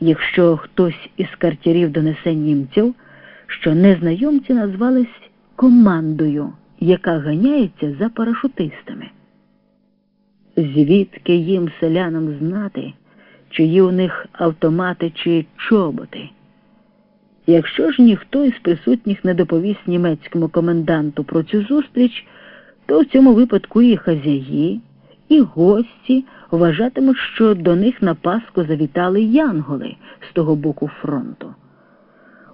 якщо хтось із картярів донесе німців, що незнайомці назвались командою, яка ганяється за парашутистами. Звідки їм селянам знати, чиї у них автомати чи чоботи? Якщо ж ніхто із присутніх не доповість німецькому коменданту про цю зустріч, то в цьому випадку і хазяї, і гості вважатимуть, що до них на Пасху завітали янголи з того боку фронту.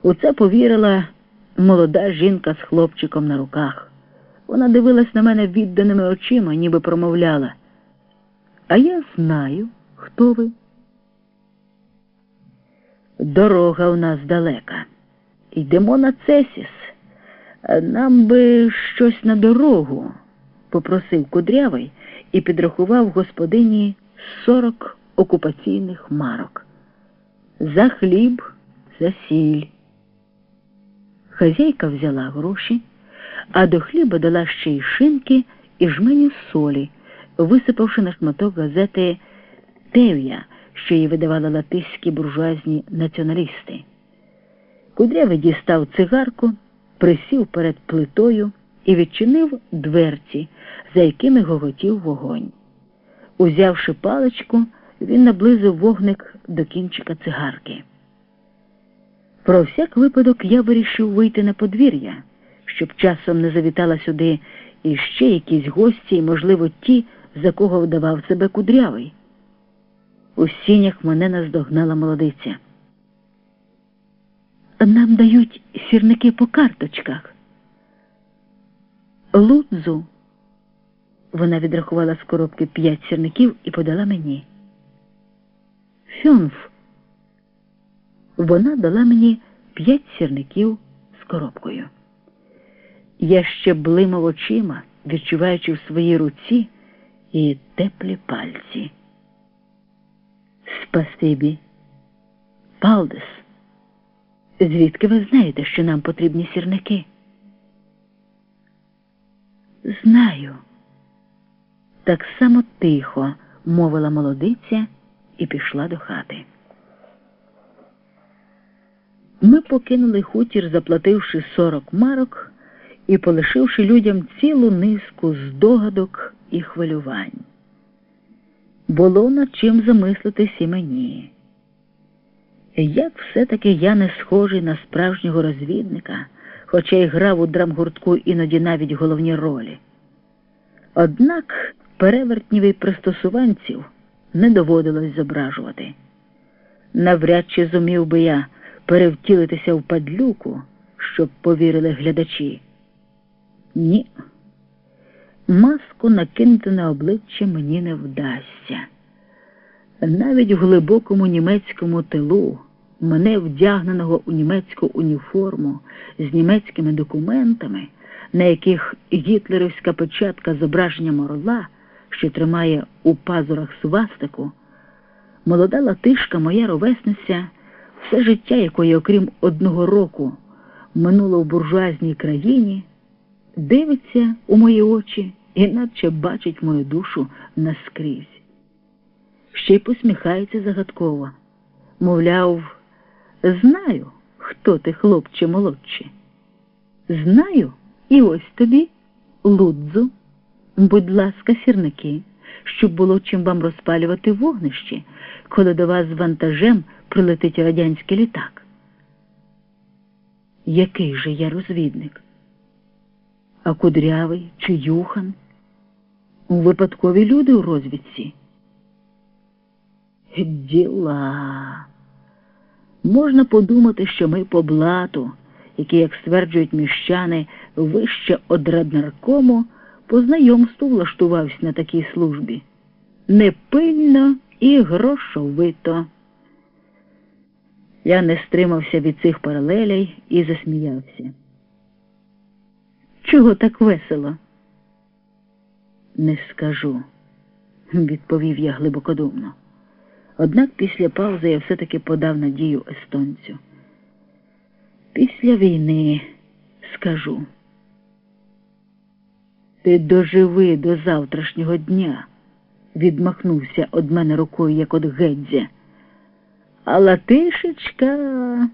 У це повірила молода жінка з хлопчиком на руках. Вона дивилась на мене відданими очима, ніби промовляла. А я знаю, хто ви. Дорога у нас далека. Йдемо на Цесіс. Нам би щось на дорогу, попросив кудрявий і підрахував господині сорок окупаційних марок. За хліб, за сіль. Хазяйка взяла гроші, а до хліба дала ще й шинки і жменю солі, висипавши на шматок газети Тев'я, що її видавали латиські буржуазні націоналісти. Кудрявий дістав цигарку, присів перед плитою і відчинив дверці, за якими гоготів вогонь. Узявши паличку, він наблизив вогник до кінчика цигарки. Про всяк випадок я вирішив вийти на подвір'я, щоб часом не завітала сюди іще якісь гості, і, можливо, ті, за кого вдавав себе кудрявий. У сінях мене наздогнала молодиця. Нам дають сірники по карточках. Лудзу. Вона відрахувала з коробки п'ять сірників і подала мені. Фьонф. Вона дала мені п'ять сірників з коробкою. Я ще блимав очима, відчуваючи в своїй руці і теплі пальці. Спасибі. Палдес. Звідки ви знаєте, що нам потрібні сірники? Знаю. Так само тихо мовила молодиця і пішла до хати. Ми покинули хутір, заплативши сорок марок і полишивши людям цілу низку здогадок і хвилювань. Було над чим замислитись і мені. Як все-таки я не схожий на справжнього розвідника, хоча й грав у драмгуртку іноді навіть головні ролі. Однак перевертнівий пристосуванців не доводилось зображувати. Навряд чи зумів би я перевтілитися в падлюку, щоб повірили глядачі. Ні. Маску накинути на обличчя мені не вдасться. Навіть в глибокому німецькому тилу, мене вдягненого у німецьку уніформу з німецькими документами, на яких гітлерівська печатка зображенням орла, що тримає у пазурах свастику, молода латишка моя ровесниця, все життя якої, окрім одного року, минуло в буржуазній країні, дивиться у мої очі і наче бачить мою душу наскрізь ще й посміхається загадково. Мовляв, знаю, хто ти, хлопче молодче. Знаю і ось тобі, лудзу, будь ласка, сірники, щоб було чим вам розпалювати вогнище, коли до вас з вантажем прилетить радянський літак. Який же я розвідник? А кудрявий чи юхан? Випадкові люди у розвідці. Діла. Можна подумати, що ми по блату, які, як стверджують міщани, вище од раднаркому, по знайомству влаштувався на такій службі. Непильно і грошовито. Я не стримався від цих паралелей і засміявся. Чого так весело? Не скажу, відповів я глибокодумно. Однак після паузи я все-таки подав надію естонцю. Після війни скажу. Ти доживи до завтрашнього дня, відмахнувся од мене рукою, як од гедзя. А Латишечка